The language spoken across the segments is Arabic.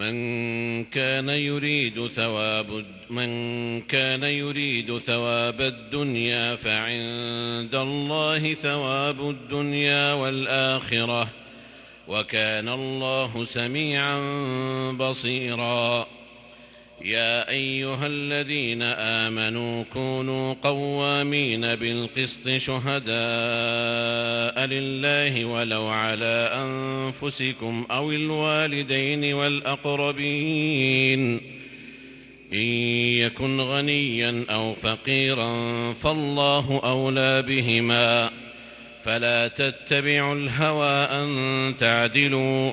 من كان يريد ثواب من كان يريد ثواب الدنيا فعند الله ثواب الدنيا والآخرة وكان الله سميعا بصيرا. يا أيها الذين آمنوا كونوا قوامين بالقسط شهداء لله ولو على أنفسكم أو الوالدين والأقربين. إن يكن غنيا أو فقيرا فالله أولى بهما. فلا تتبعوا الهوى أن تعدلوا.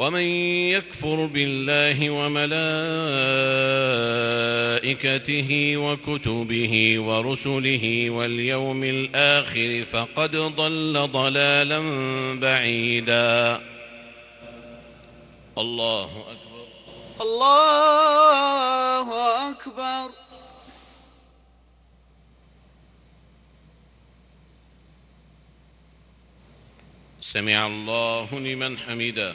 ومن يكفر بالله وملائكته وكتبه ورسله واليوم الآخر فقد ضل ضلالا بعيدا. الله أكبر. الله أكبر. سمع الله لمن حمده.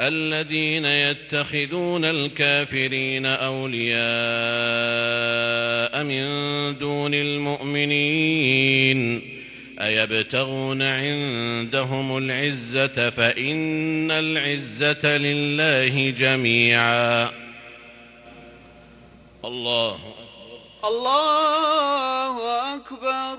الذين يتخذون الكافرين أولياء من دون المؤمنين أيبتغون عندهم العزة فإن العزة لله جميعا الله أكبر. الله أكبر.